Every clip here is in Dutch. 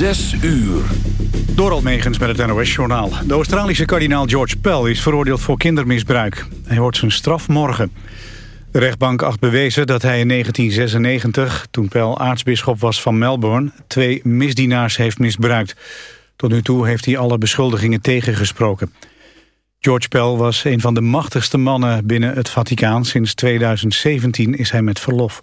Zes uur. Door Almegens met het NOS-journaal. De Australische kardinaal George Pell is veroordeeld voor kindermisbruik. Hij hoort zijn straf morgen. De rechtbank acht bewezen dat hij in 1996, toen Pell aartsbisschop was van Melbourne... twee misdienaars heeft misbruikt. Tot nu toe heeft hij alle beschuldigingen tegengesproken. George Pell was een van de machtigste mannen binnen het Vaticaan. Sinds 2017 is hij met verlof.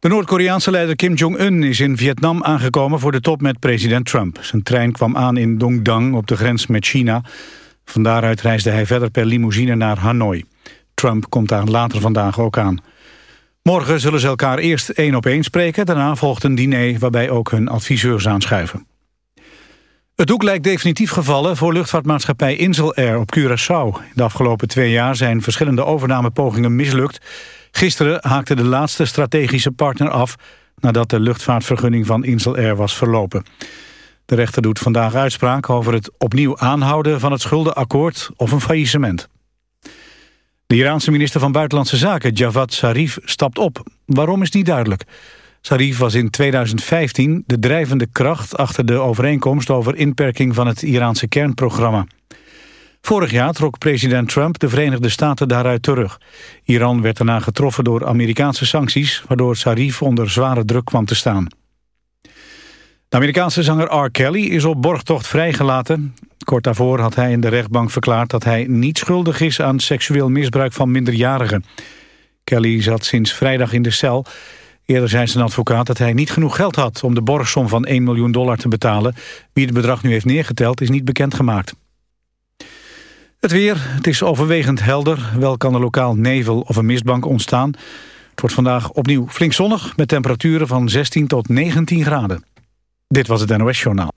De Noord-Koreaanse leider Kim Jong-un is in Vietnam aangekomen voor de top met president Trump. Zijn trein kwam aan in Dong Dang op de grens met China. Van daaruit reisde hij verder per limousine naar Hanoi. Trump komt daar later vandaag ook aan. Morgen zullen ze elkaar eerst één op één spreken. Daarna volgt een diner waarbij ook hun adviseurs aanschuiven. Het doek lijkt definitief gevallen voor luchtvaartmaatschappij Insel Air op Curaçao. De afgelopen twee jaar zijn verschillende overnamepogingen mislukt. Gisteren haakte de laatste strategische partner af... nadat de luchtvaartvergunning van Insel Air was verlopen. De rechter doet vandaag uitspraak over het opnieuw aanhouden van het schuldenakkoord of een faillissement. De Iraanse minister van Buitenlandse Zaken, Javad Zarif, stapt op. Waarom is niet duidelijk. Zarif was in 2015 de drijvende kracht achter de overeenkomst over inperking van het Iraanse kernprogramma. Vorig jaar trok president Trump de Verenigde Staten daaruit terug. Iran werd daarna getroffen door Amerikaanse sancties... waardoor Zarif onder zware druk kwam te staan. De Amerikaanse zanger R. Kelly is op borgtocht vrijgelaten. Kort daarvoor had hij in de rechtbank verklaard... dat hij niet schuldig is aan seksueel misbruik van minderjarigen. Kelly zat sinds vrijdag in de cel... Eerder zei zijn advocaat dat hij niet genoeg geld had om de borgsom van 1 miljoen dollar te betalen. Wie het bedrag nu heeft neergeteld is niet bekendgemaakt. Het weer, het is overwegend helder. Wel kan er lokaal nevel of een mistbank ontstaan. Het wordt vandaag opnieuw flink zonnig... met temperaturen van 16 tot 19 graden. Dit was het NOS Journaal.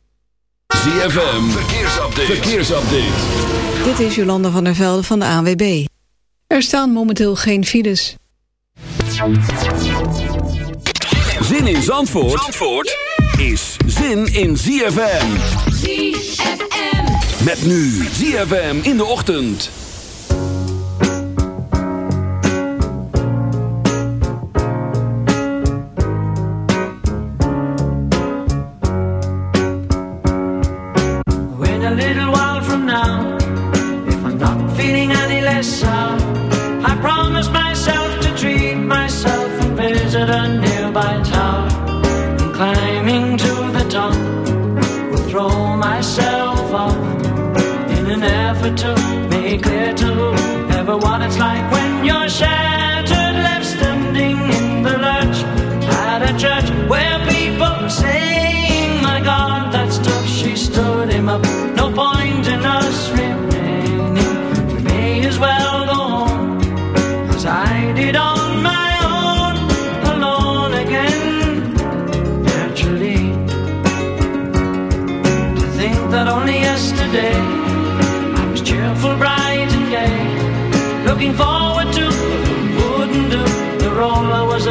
ZFM, verkeersupdate. verkeersupdate. Dit is Jolanda van der Velde van de ANWB. Er staan momenteel geen files. Zin in Zandvoort, Zandvoort is zin in ZFM. ZFM. Met nu ZFM in de ochtend. A I promise myself to treat myself visit little. Ever what it's like when you're sharing.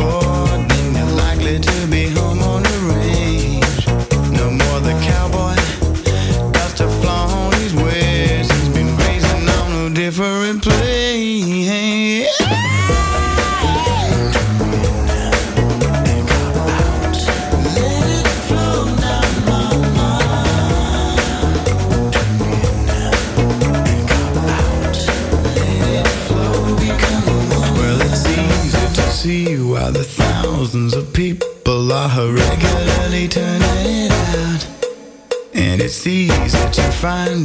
Oh.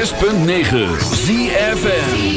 106.9 ZFN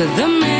with the man.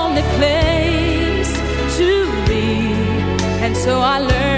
so I learned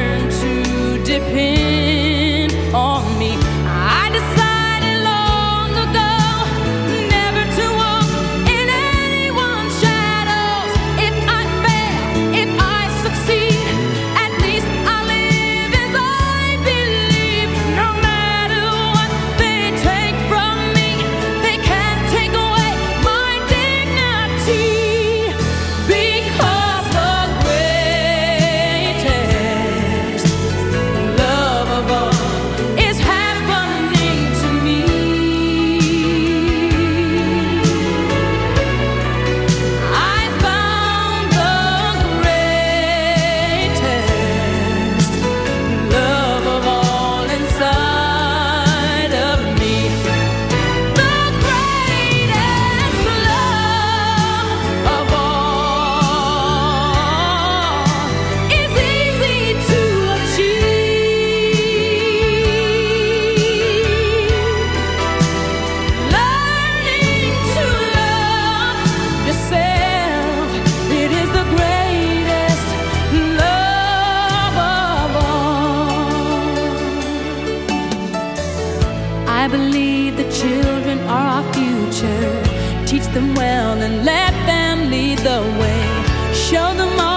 I believe the children are our future. Teach them well and let them lead the way. Show them all.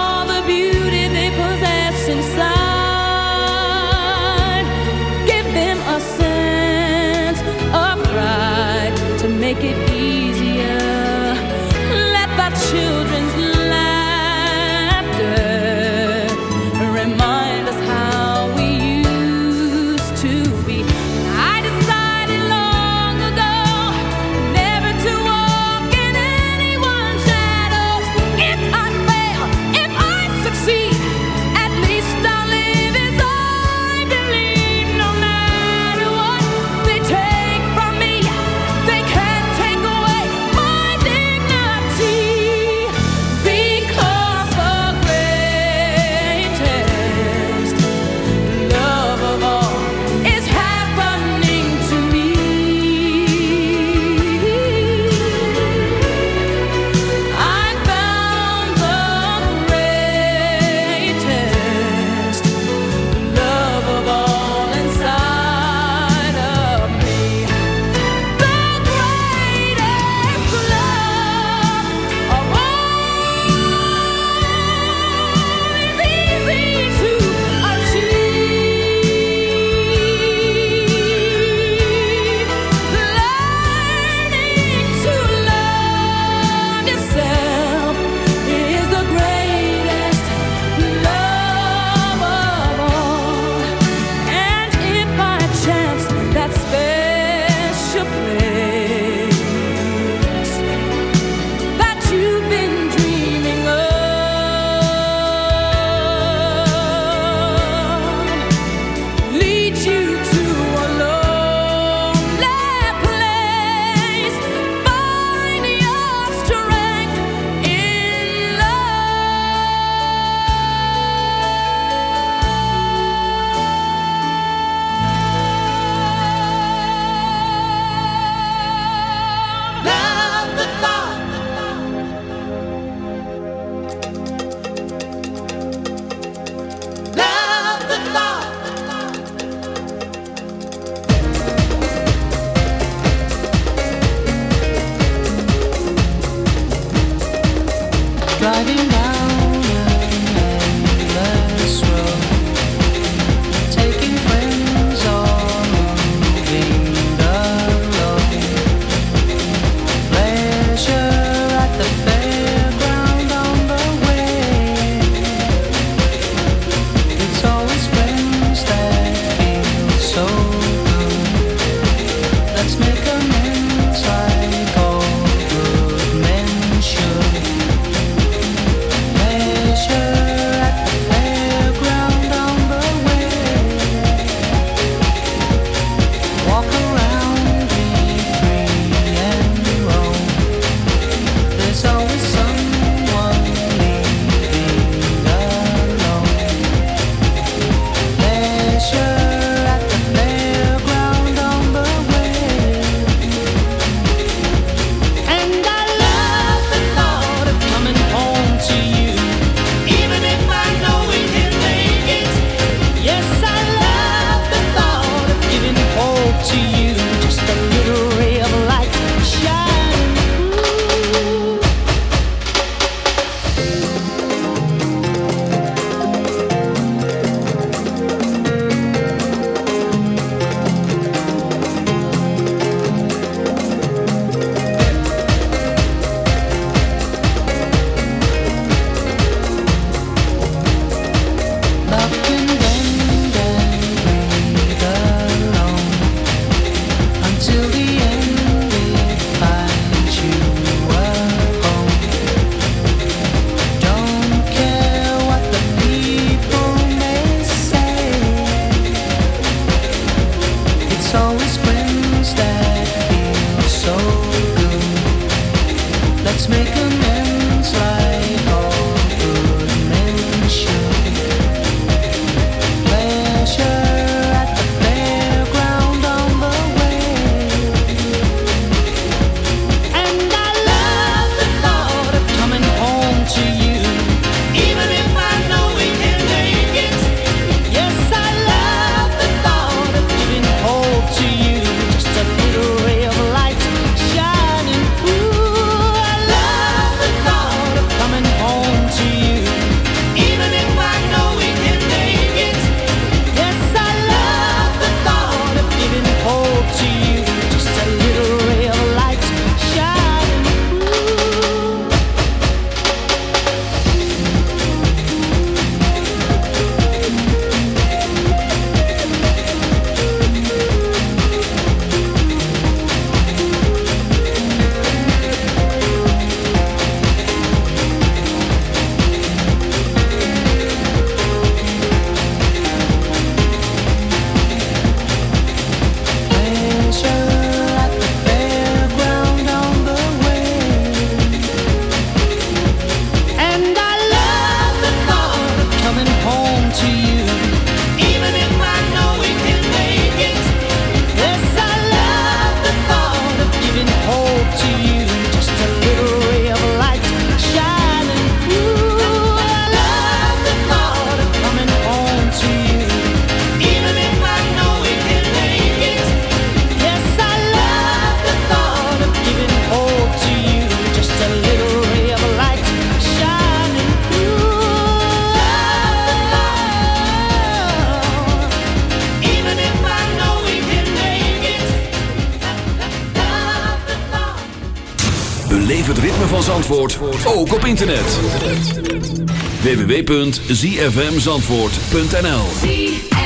www.zfmzandvoort.nl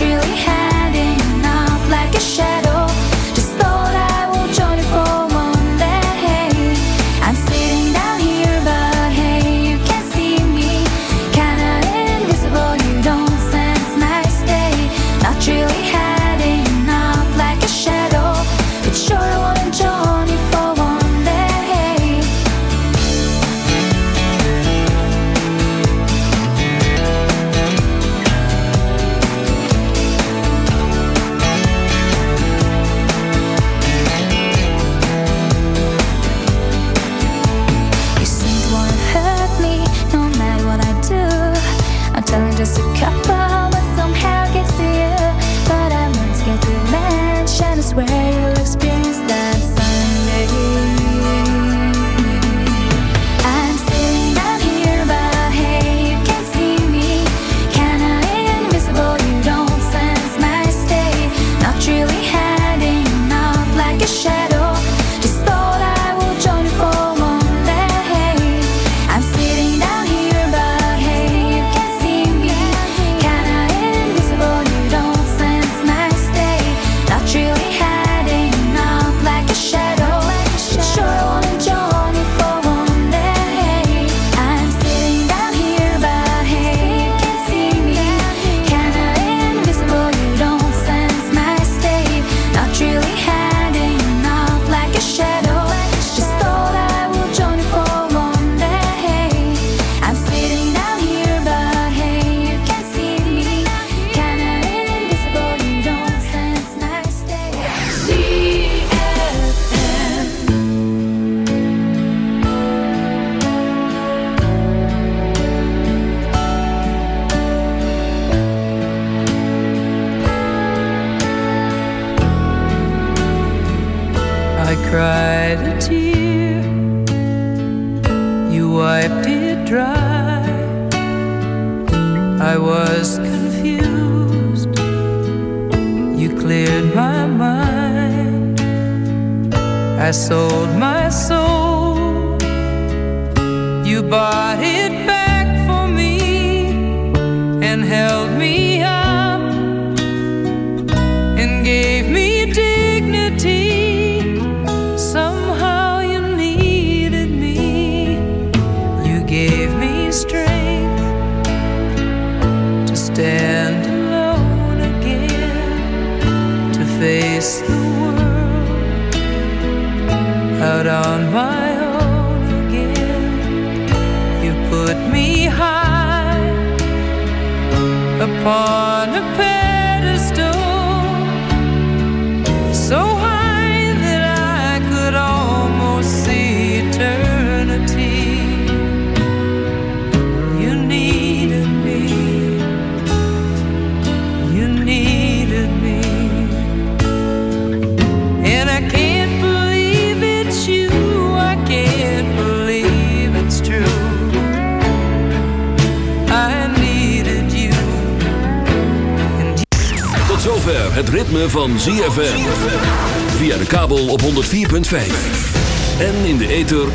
really happy.